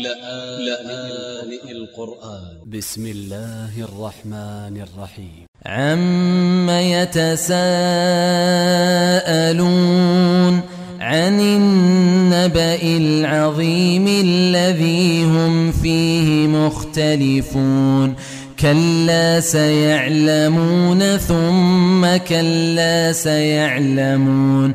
لآن القرآن. ب س م الله الرحمن الرحيم عم يتساءلون عن النبأ العظيم الذي هم فيه مختلفون. كلا سيعلمون ثم كلا سيعلمون.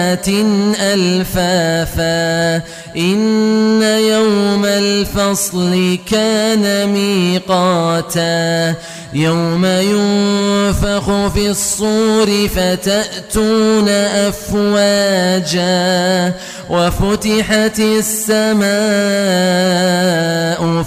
ألفافا إن يوم الفصل كان ميقاتا يوم ينفخ في الصور فتأتون أفواجا وفتحت السماء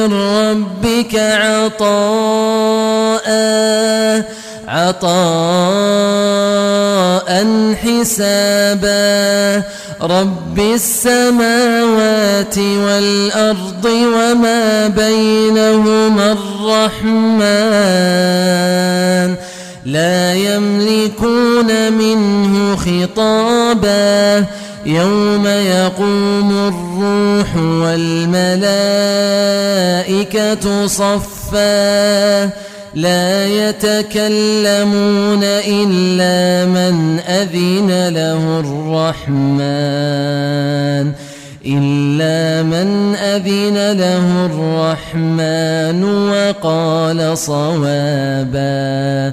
من ربك عطاء عطاء حسابا. رب السماوات والأرض وما بينهما الرحمن. لا يملكون منه خطابا. يوم يقوم الروح والملائكة صفا. لا يتكلمون إلا من أذن له الرحمن. إلا من أذن له الرحمن وقال صوابا.